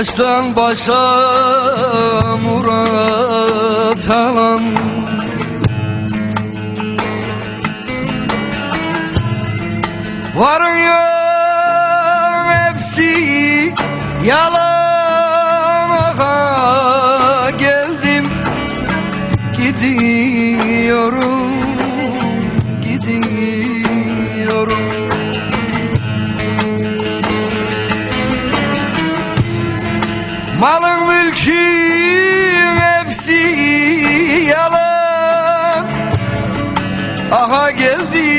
Baştan başa geldi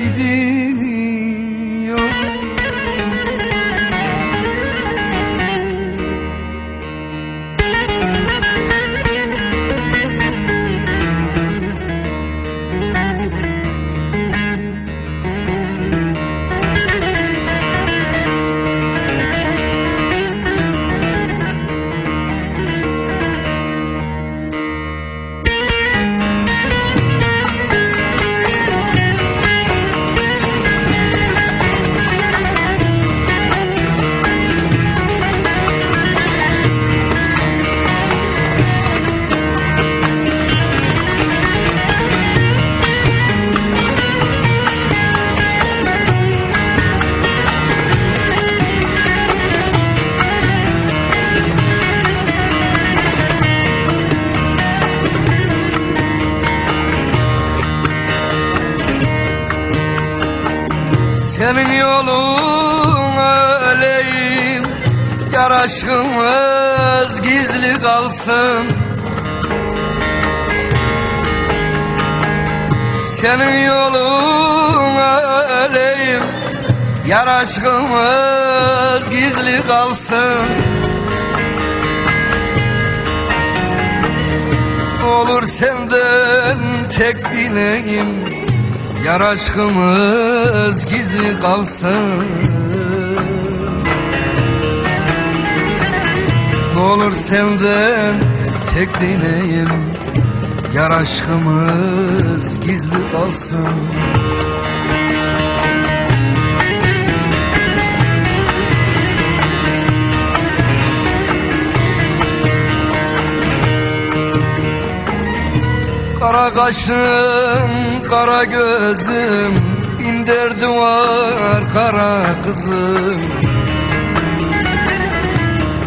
gidin Yar aşkımız gizli kalsın. Ne olur senden tek dileğim. Yar aşkımız gizli kalsın Kara kaşın, kara gözüm Bin derdim var kara kızım.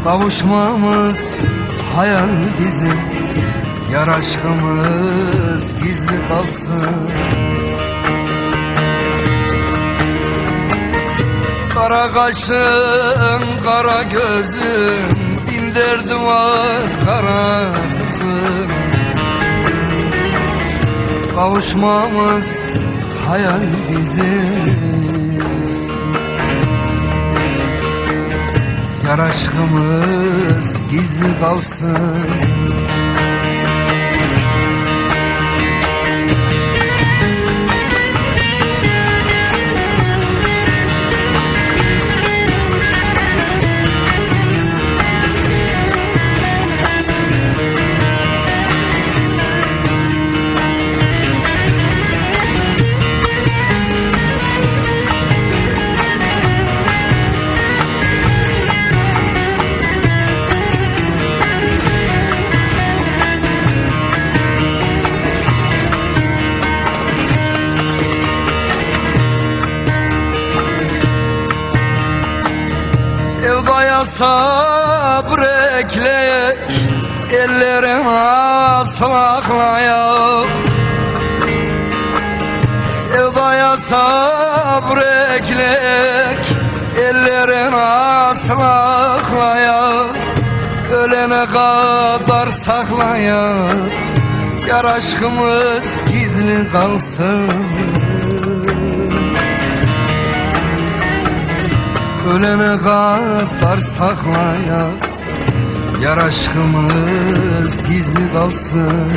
Kavuşmamız hayal bizim Yar aşkımız gizli kalsın. Kara kaşın, kara gözüm Bin derdim var kara kızım Kavuşmamız hayal bizim. Yar aşkımız gizli kalsın Sabrekleyek Ellerin aslaklayak Sevdaya sabrekleyek Ellerin aslaklayak Ölene kadar saklayak Yar aşkımız gizli kalsın Ölene kadar saklayak Yar aşkımız gizli kalsın.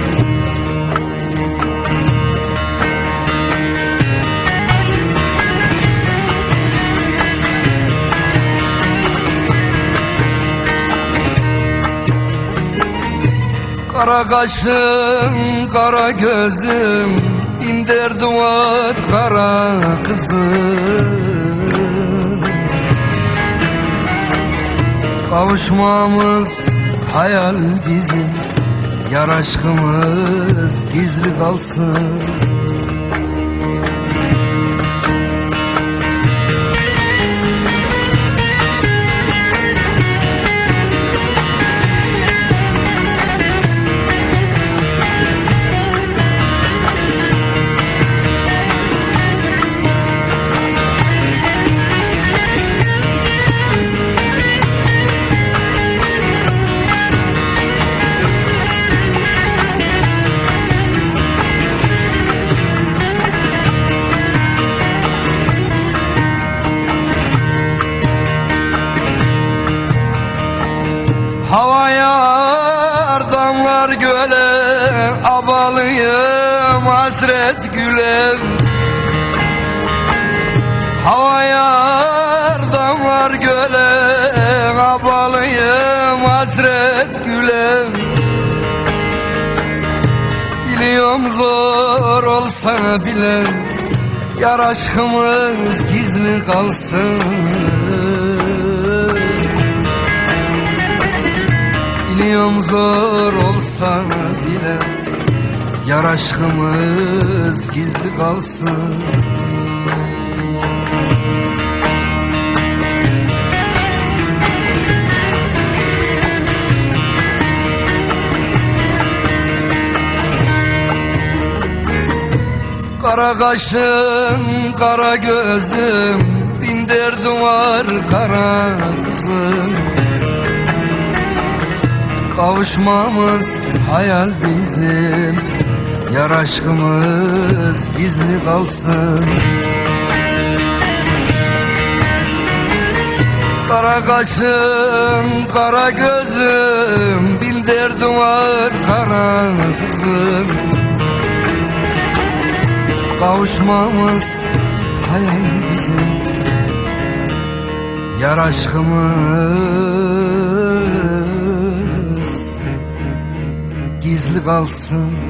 Kara kaşın, kara gözüm Bin derdim var kara kızım Kavuşmamız hayal bizim. Yar aşkımız gizli kalsın hasret güle Havaya damlar göle Abalıyım hasret güle Biliyorum zor olsa bile Yar aşkımız gizli kalsın. Biliyorum zor olsa Yar aşkımız gizli kalsın. Kara kaşın, kara gözüm Bin derdim var kara kızım. Kavuşmamız hayal bizim Yar aşkımız gizli kalsın. Kara kaşın, kara gözüm Bin derdim var kara kızım. Kavuşmamız hayal bizim. Yar aşkımız gizli kalsın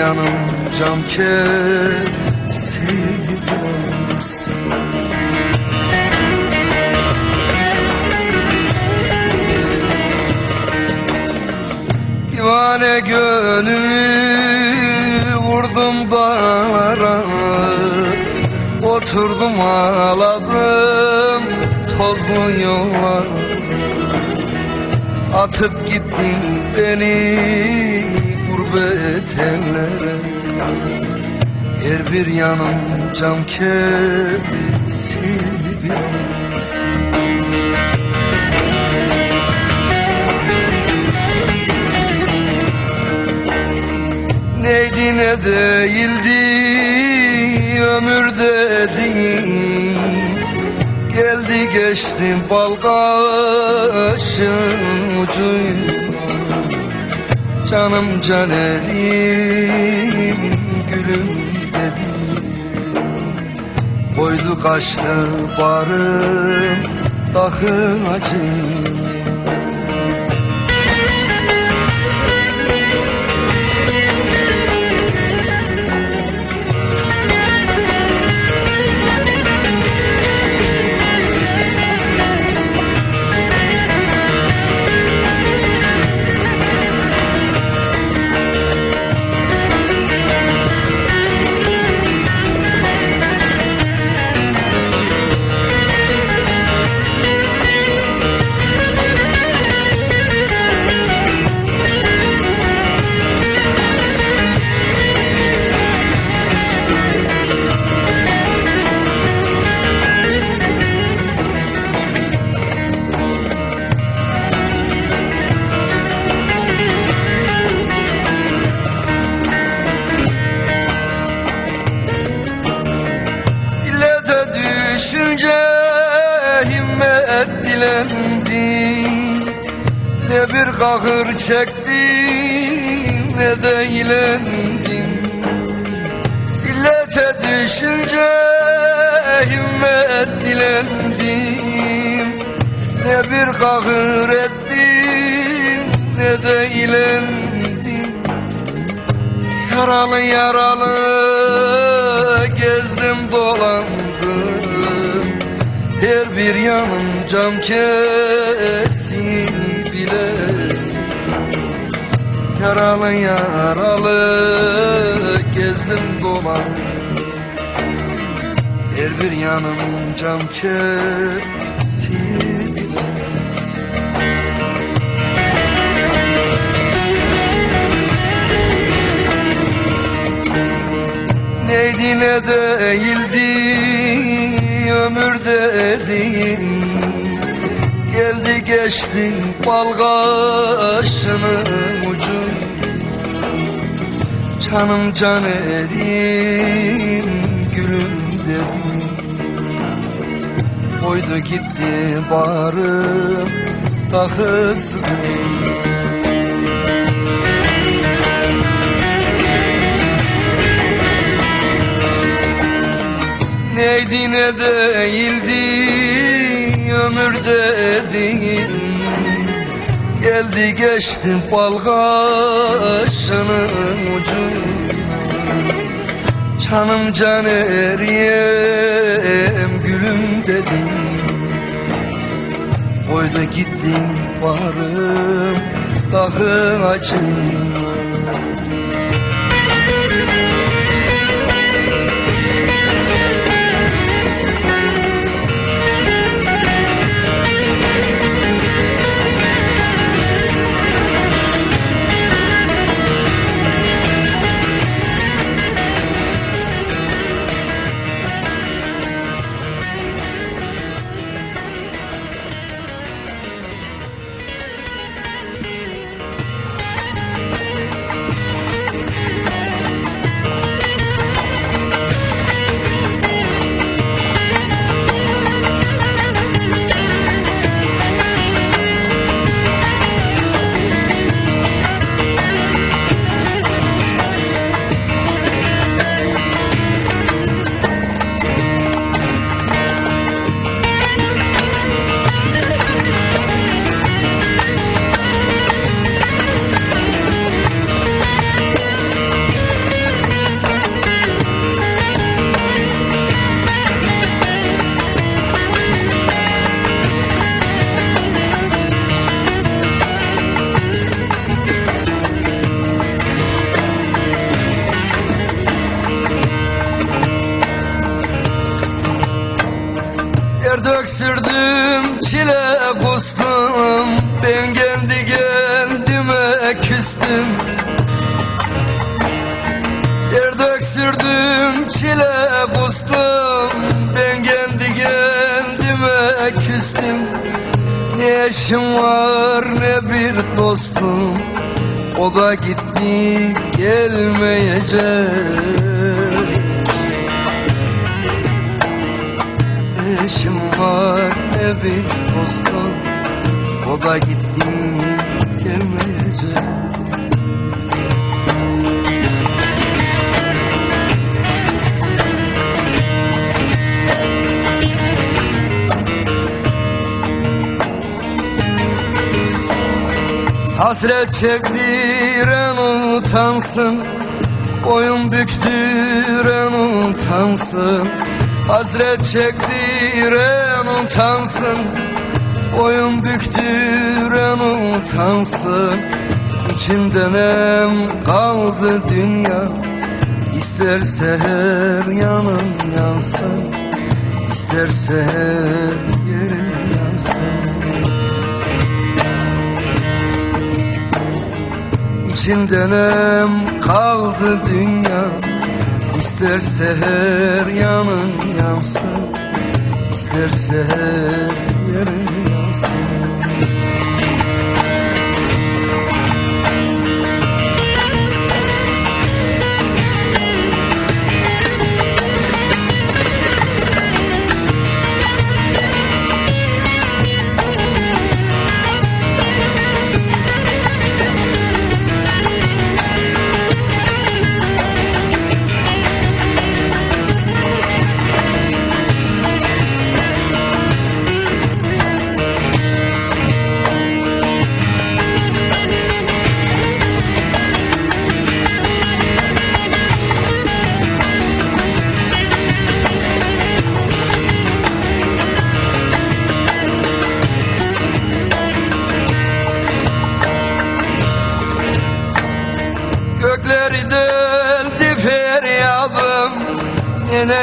yanım cam kesi bilesin Divane gönlümü vurdum dağlara Oturdum ağladım tozlu yollar Atıp gittin beni gurbet ellere Her bir yanım cam biraz Neydi ne değildi ömür dediğin Geldi geçti bal kaşın ucuyla Canım canerim gülüm dedi Koydu kaçtı barım Dahı acıyla kahır çektim ne de eğlendim Zillete düşünce himmet dilendim Ne bir kahır ettim ne de eğlendim Yaralı yaralı gezdim dolandım. Her bir yanım cam kesi Yaralı yaralı gezdim dolandım Her bir yanım cam kesi bilesin Neydi ne değildi ömür dedin Geldi geçti bal kaşının ucu Canım can erim gülüm dedi Koydu gitti barım tahısızım Neydi ne değildi ömür dediğin Geldi geçti bal kaşının ucu. Canım can eriyem gülüm dedi. Koydu gittin varım dağı acıyım Ter döksürdüm çile kustum Ben kendi kendime küstüm. Ter döksürdüm çile kustum Ben kendi kendime küstüm. Ne eşim var ne bir dostum. O da gitti gelmeyecek var bir dostum. O da gitti gelmeyecek. Hasret çektiren utansın Boyun büktüren utansın. Hasret çektiren utansın. Boyun büktüren utansın. İçinden em kaldı dünya. İsterse her yanım yansın. İsterse her yerim yansın. İçinden em kaldı dünya. İsterse her yanın yansın İsterse her yansın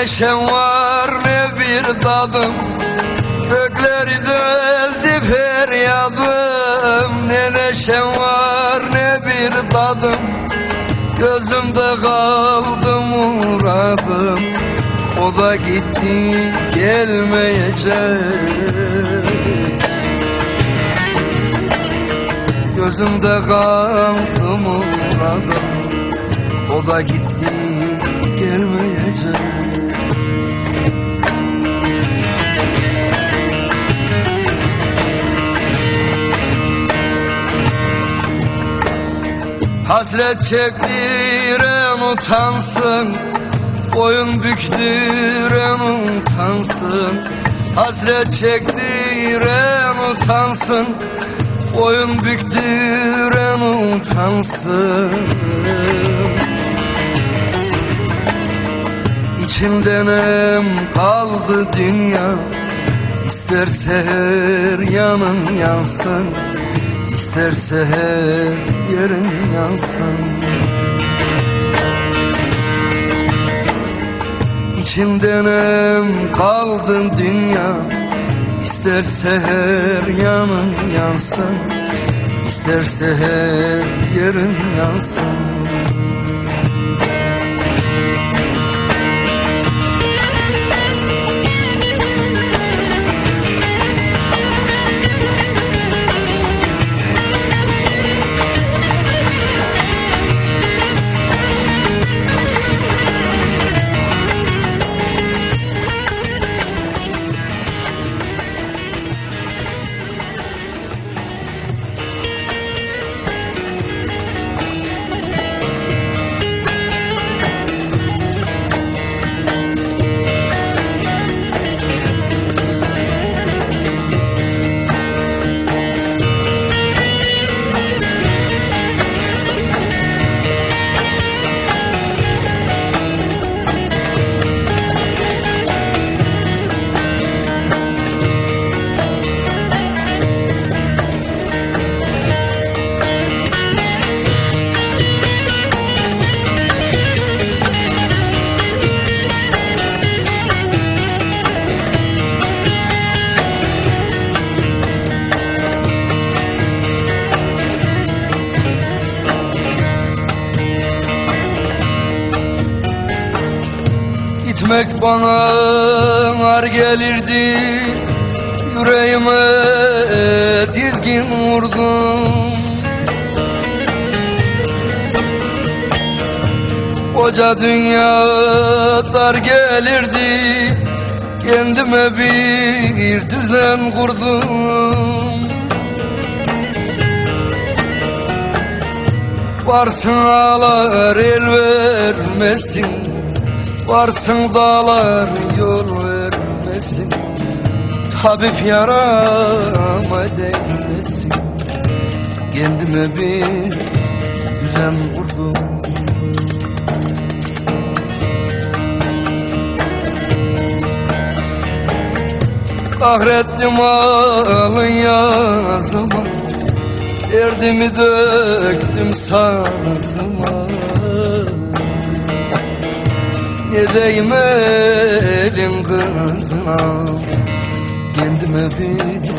neşem var ne bir tadım Gökleri deldi feryadım Ne neşem var ne bir tadım Gözümde kaldı muradım. O da gitti gelmeyecek. Gözümde kaldı muradım. O da gitti Hasret çektiren utansın Boyun büktüren utansın. Hasret çektiren utansın Boyun büktüren utansın. İçimden em kaldı dünya İsterse her yanın yansın İsterse her yerin yansın. İçimden em kaldı dünya. İsterse her yanın yansın. İsterse her yerin yansın Bir düzen kurdum. Varsın ağlar el vermesin Varsın dağlar yol vermesin. Tabip yarama değmesin. Kendime bir düzen kurdum Kahrettim alın yazıma. Derdimi döktüm sazıma. Ne deyim elin kızına? Kendime bir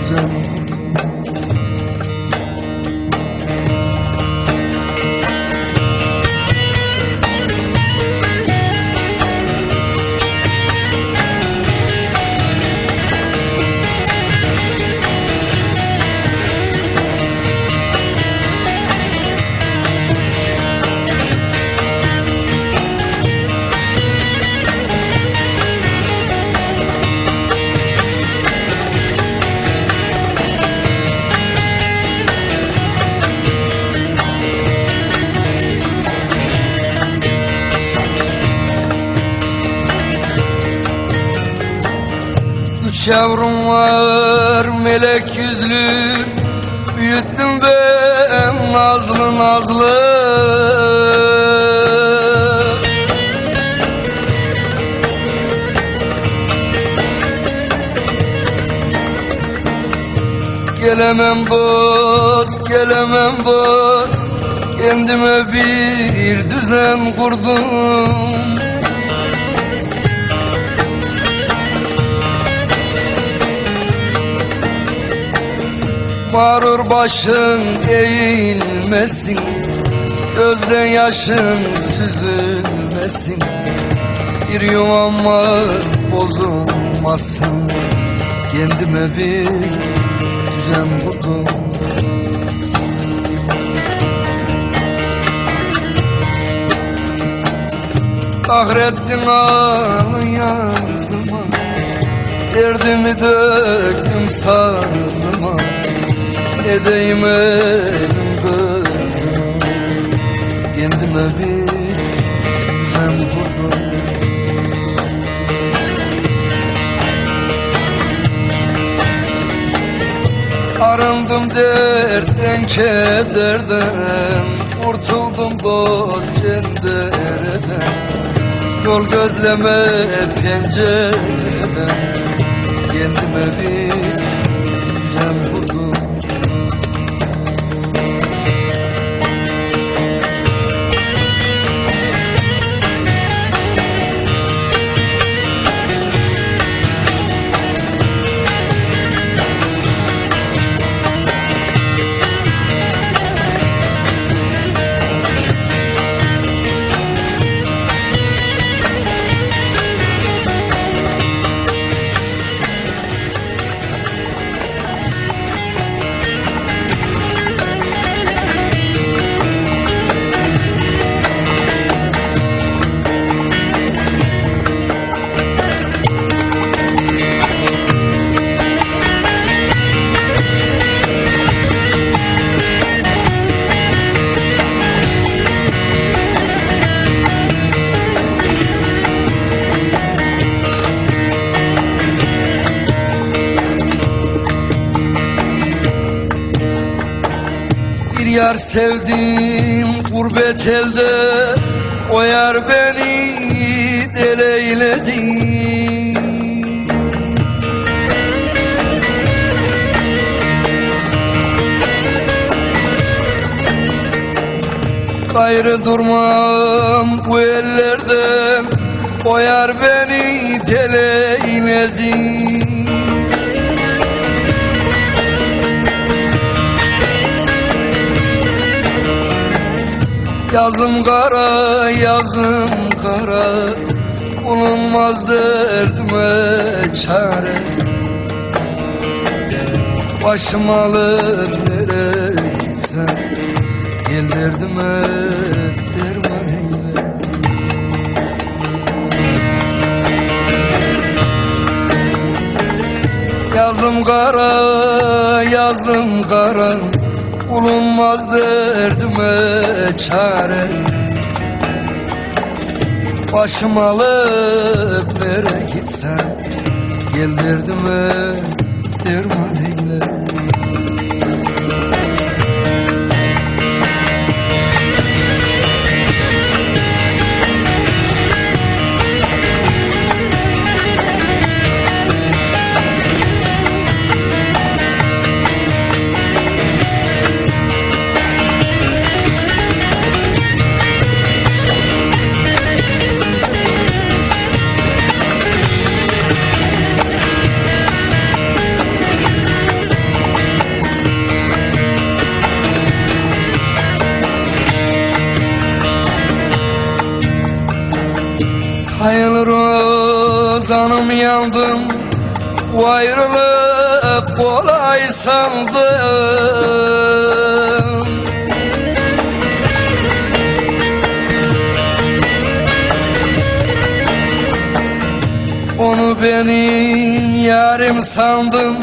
düzen yavrum var melek yüzlü. Büyüttüm ben nazlı nazlı. Gelemem dost, gelemem dost Kendime bir düzen kurdum Mağrur başın eğilmesin Gözden yaşın süzülmesin Bir yuvam var bozulmasın. Kendime bir düzen kurdum Kahrettin ağlı yazıma Derdimi döktüm sazıma Edeyim kızım Kendime bir düzen kurdum Arındım dertten kederden Kurtuldum dost cendereden. Yol gözleme pencereden Kendime bir yar sevdim gurbet elde O yar beni deleyledi Gayrı durmam bu ellerden O yar Yazım kara, yazım kara. Bulunmaz derdime çare. Başım alır nereye gitsem Gel derdime derman eyle Yazım kara, yazım kara Bulunmaz derdime çare. Başım alıp nereye gitsem Gel derdime derman eyle Sayılır o zanım yandım. Bu ayrılık kolay sandım. Onu benim yarim sandım.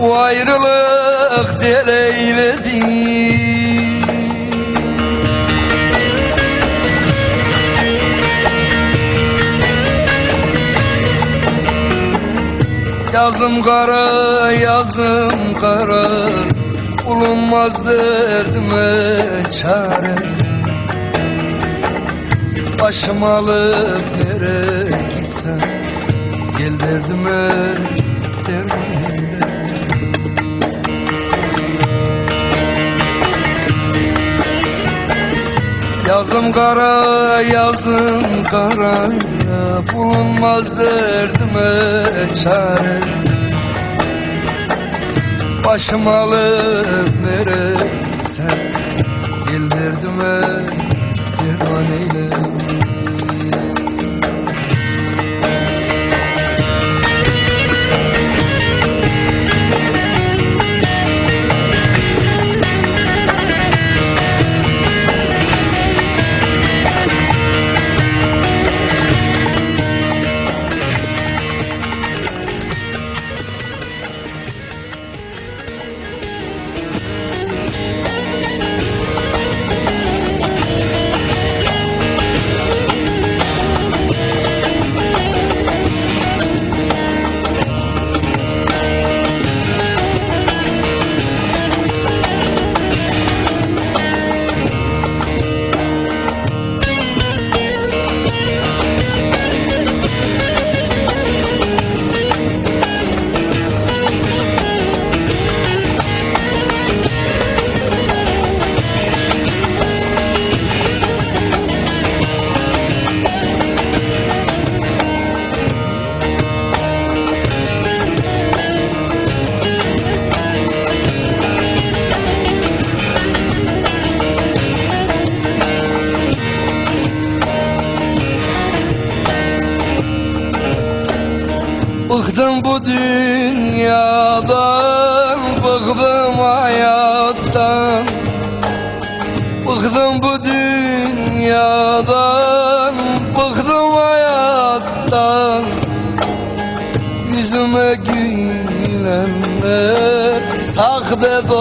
O ayrılık deleyledi Yazım kara, yazım kara Bulunmaz derdime çare. Başım alıp nereye gitsem Gel derdime derman eyle Yazım kara, yazım kara Bulunmaz derdime çare. Başım alıp nereye gitsem Gel derdime derman eyle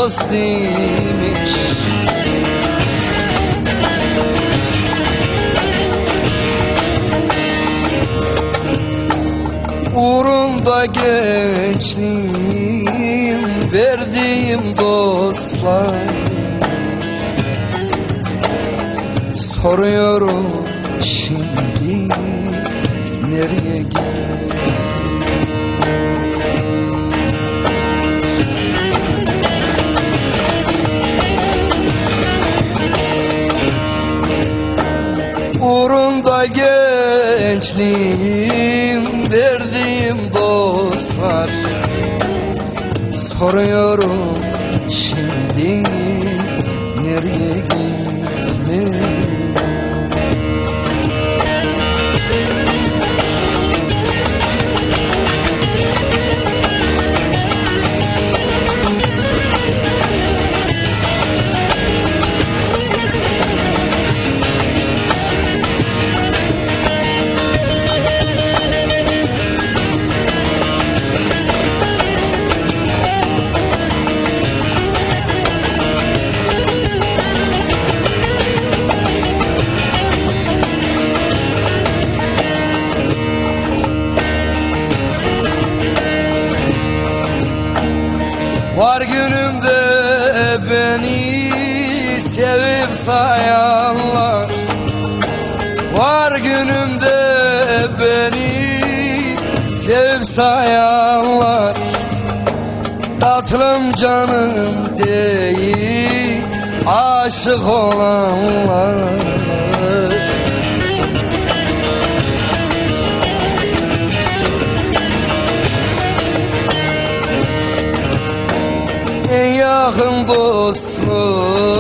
Dost imiş Uğrunda gençliğim verdiğim dostlar. Soruyorum Gençliğim verdiğim dostlar. Soruyorum Tatlım canım değil aşık olanlar. En yakın dostum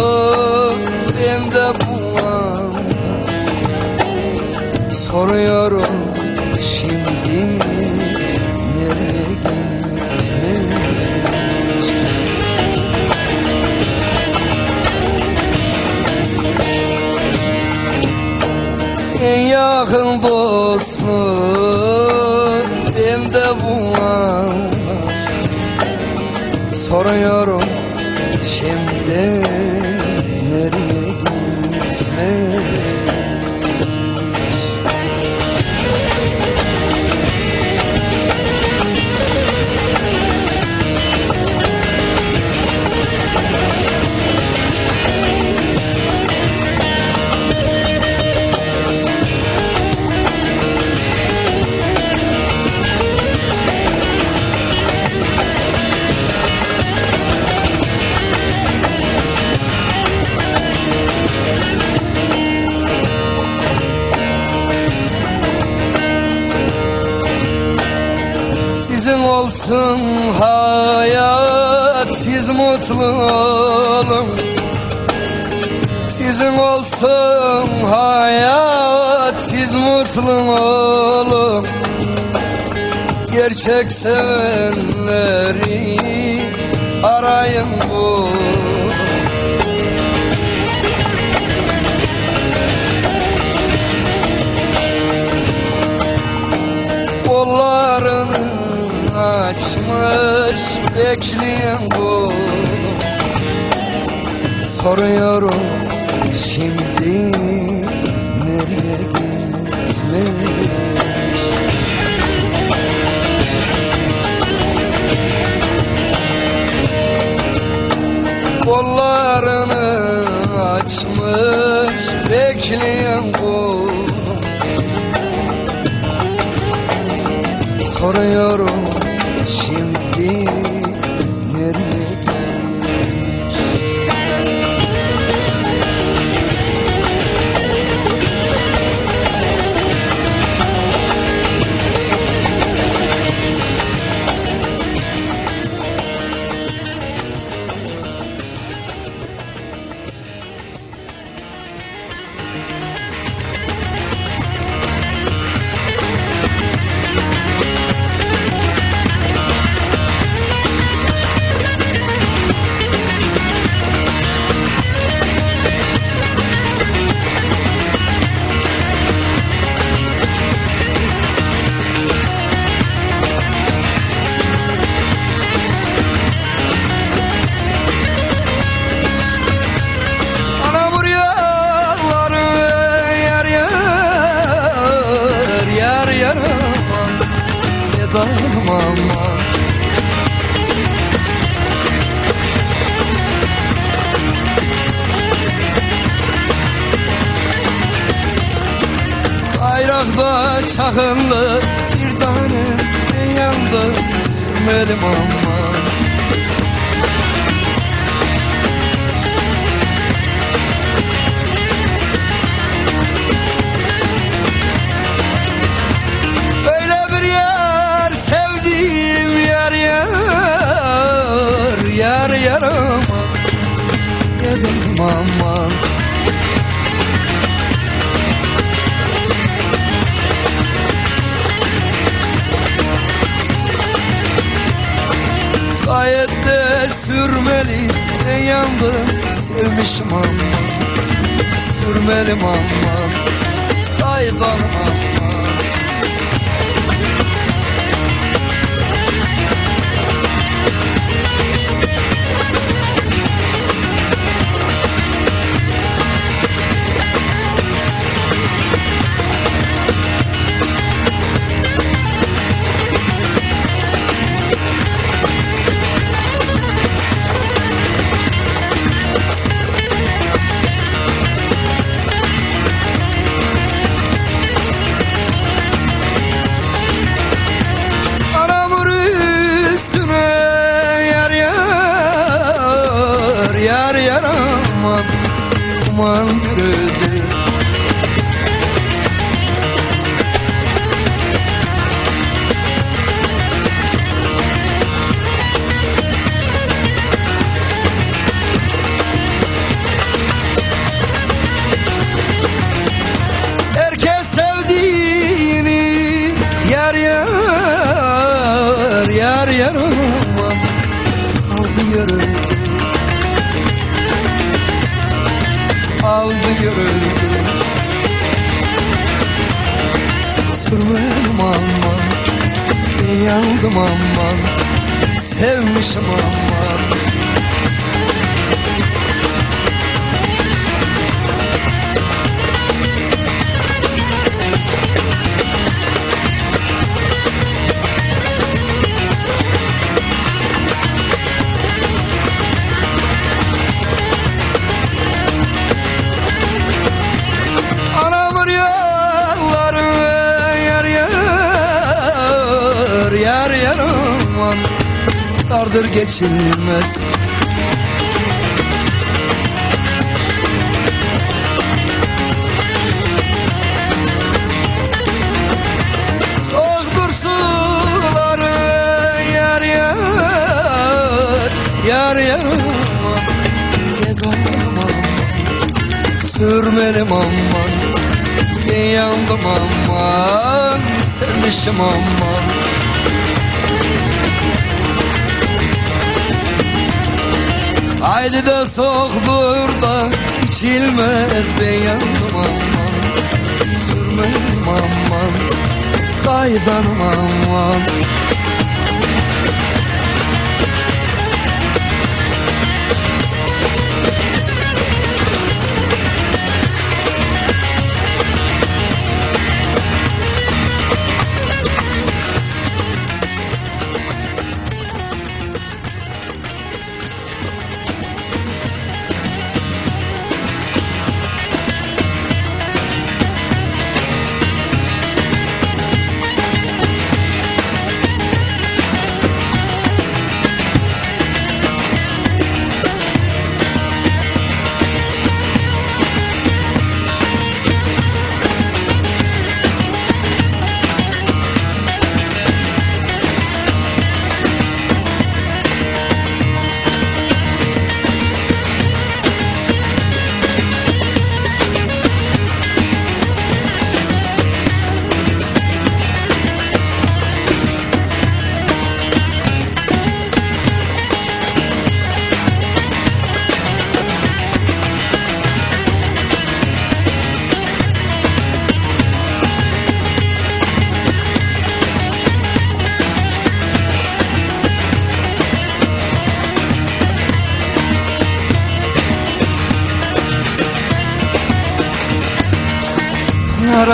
恨我 aslım Sizin olsun hayat Siz mutlu olun. Gerçek sevgi koruyorum life of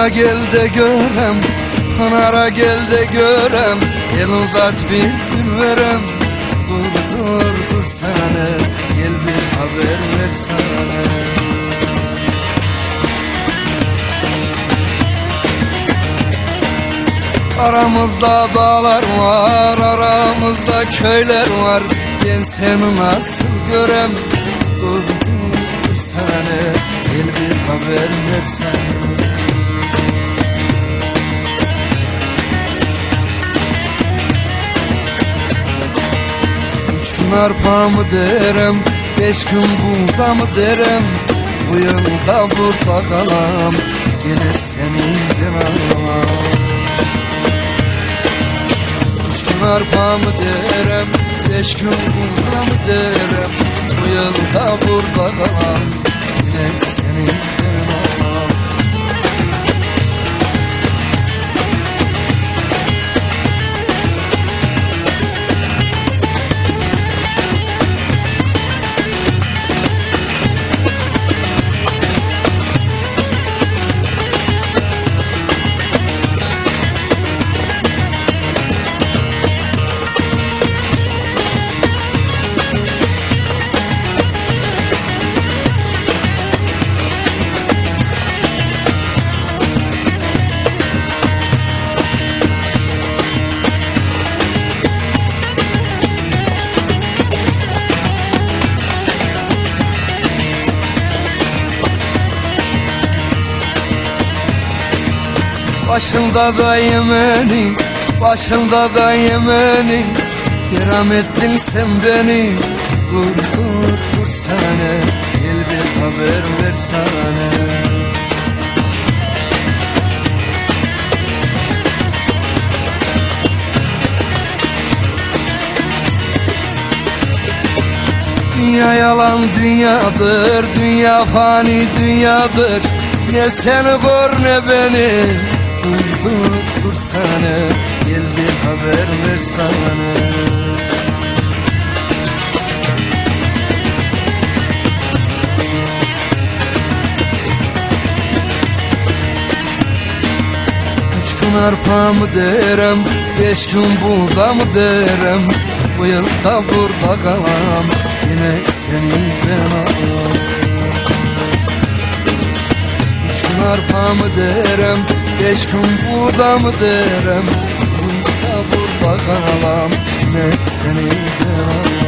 Pınara gel de görem Pınara gel de görem. El uzat bir gün verem Dur dur dur sana. Gel bir haber versene Aramızda dağlar var Aramızda köyler var. Ben seni nasıl görem dur dur sana. Gel bir haber versene gün arpa mı derem Beş gün buğda mı derem Bu yılda burada kalam Yine senin alam Üç gün arpa mı derem Beş gün buğda mı derem Bu yılda burada kalam Yine senin Başında da Yemeni Başında da Yemeni. Firam ettin sen beni Dur dur dur sana. Gel bir haber versene Dünya yalan dünyadır Dünya fani dünyadır. Ne seni gör ne beni Dur sana Gel bir haber versene Üç gün arpa mı derim Beş gün buğda mı derim? Bu yıl da burada kalam Yine seni ben alam Üç gün arpa mı derim Beş gün buğda mı derim Bu yıl da burada kalam Yine seni ben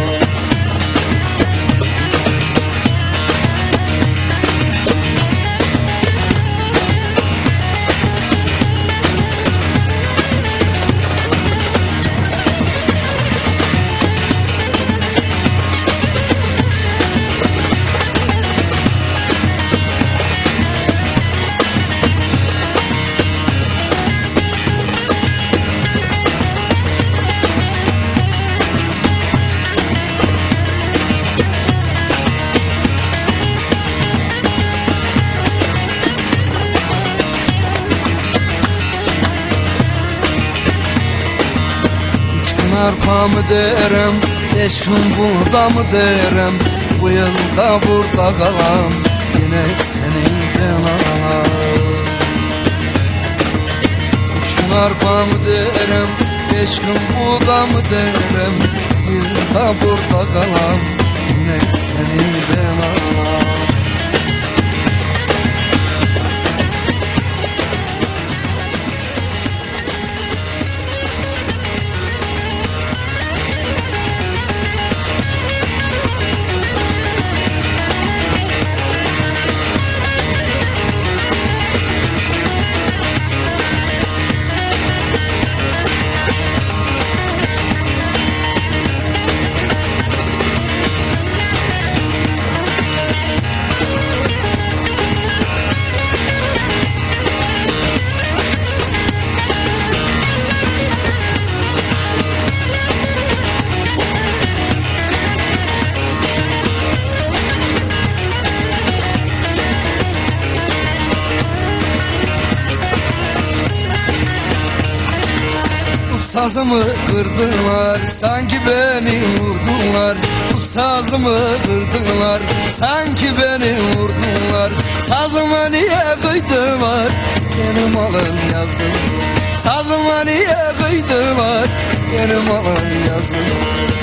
mı derim? Beş gün buğda mı derim? Bu yılda burada kalam. Yine seni ben alam Üç gün arpa mı derim? Beş gün buğda mı derim? Bu yılda burada kalam. Yine seni ben sazımı kırdılar sanki beni vurdular. Bu sazımı kırdılar sanki beni vurdular. Sazıma niye kıydılar? Benim alın yazım Sazıma niye kıydılar? Benim alın yazım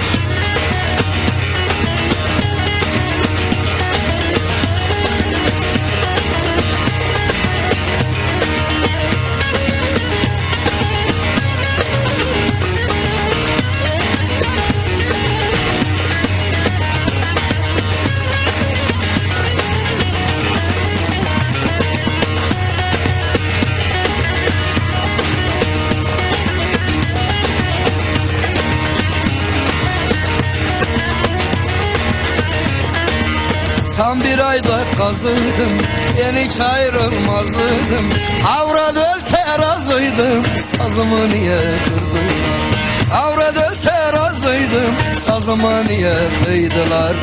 bir ayda kazıydım Ben hiç ayrılmazdım Avrat ölse razıydım Sazımı niye kırdılar Avrat ölse razıydım Sazımı niye kıydılar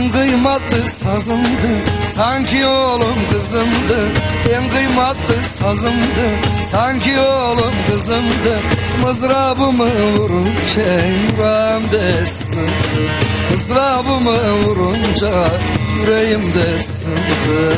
En kıymetli sazımdı. Sanki oğlum kızımdı. En kıymetli sazımdı. Sanki oğlum kızımdı. Mızrabımı vurunca yüreğimde sındı. Mızrabımı vurunca yüreğimde sındı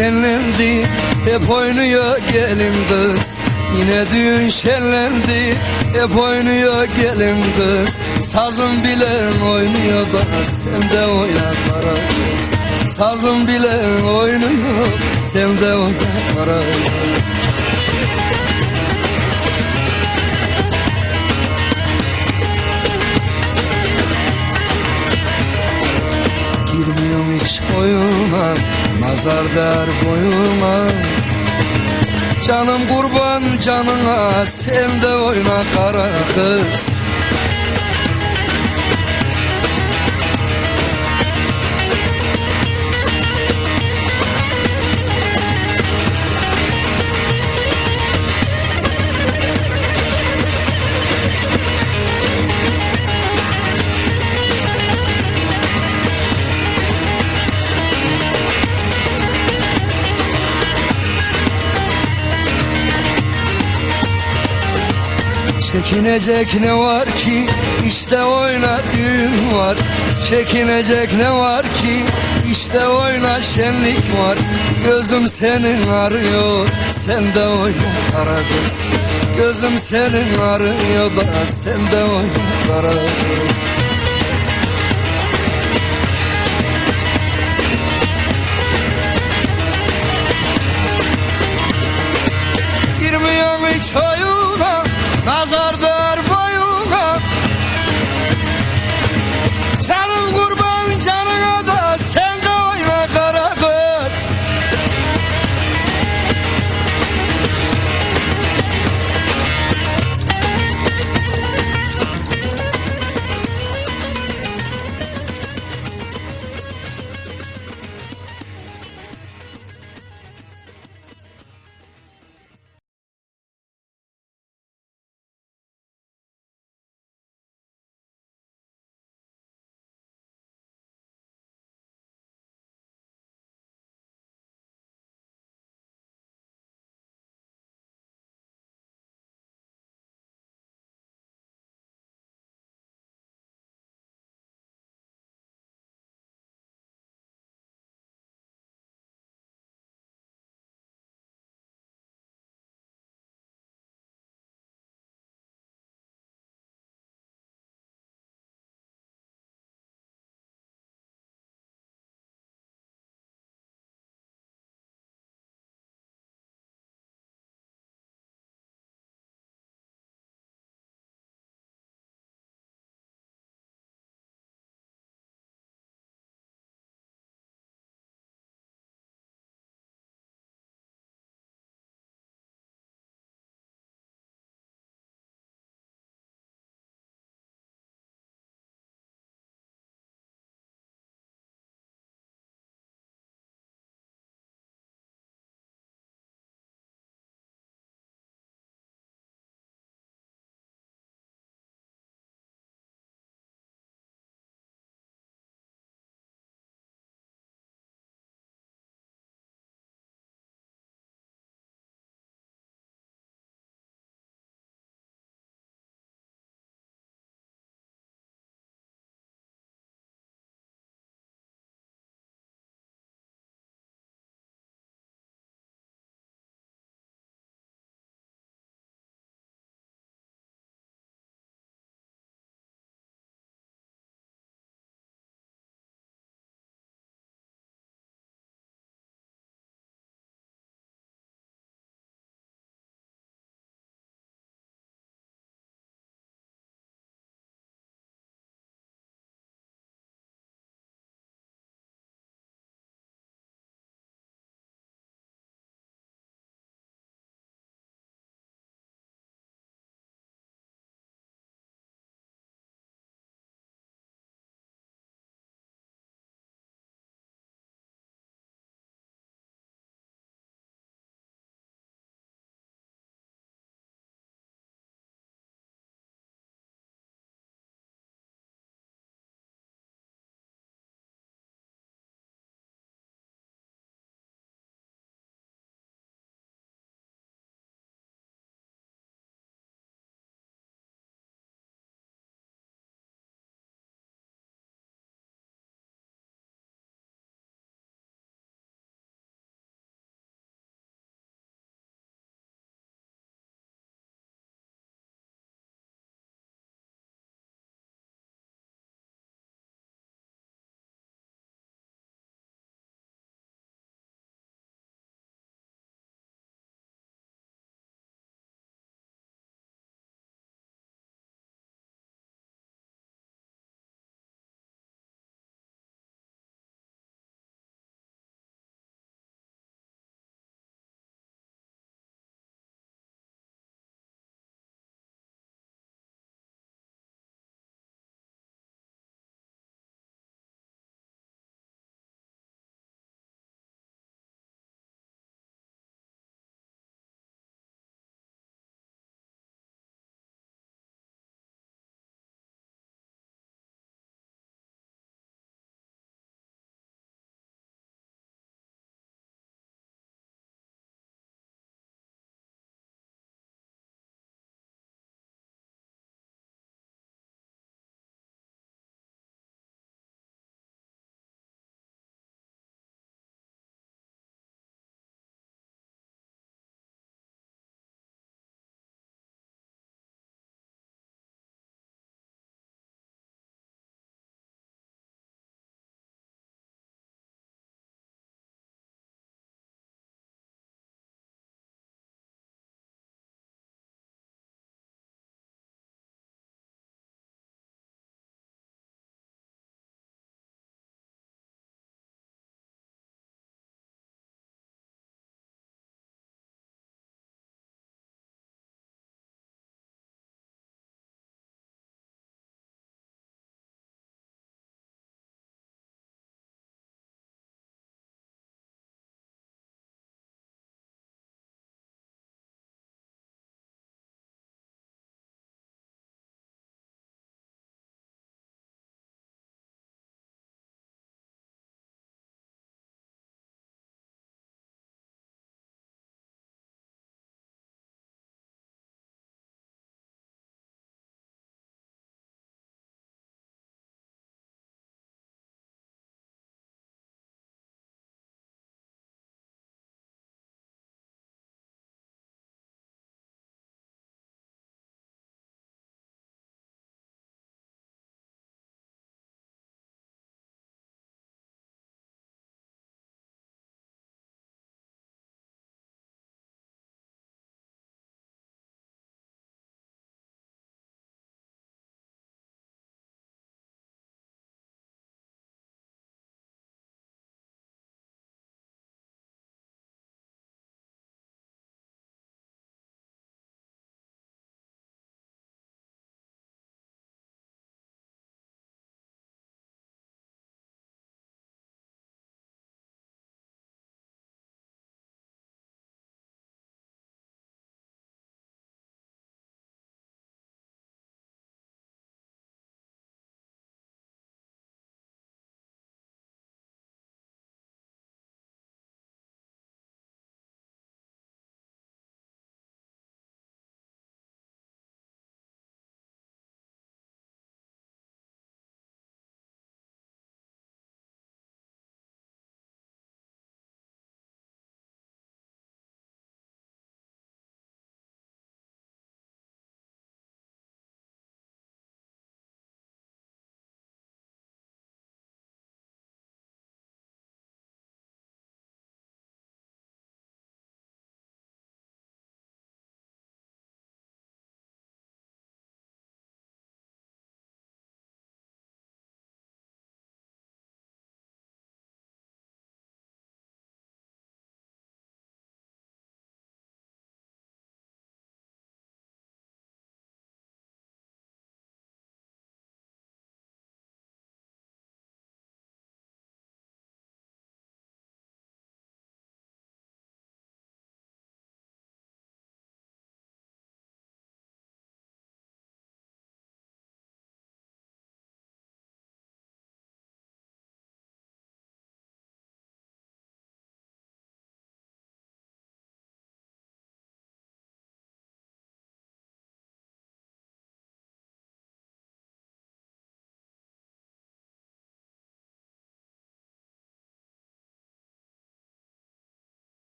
şenlendi. Hep oynuyor gelin kız. Yine düğün şenlendi. Hep oynuyor gelin kız. Sazın bilen oynuyor da Sen de oyna kara kız. Sazın bilen oynuyor Sen de oyna kara kız. Girmiyorum hiç oyuna Nazar der boyuma Canım kurban canına Sen de oyna kara kız Çekinecek ne var ki? İşte oyna düğün var. Çekinecek ne var ki? İşte oyna şenlik var. Gözüm senin arıyor sen de oyna kara Gözüm senin arıyor da sen de oyna kara kız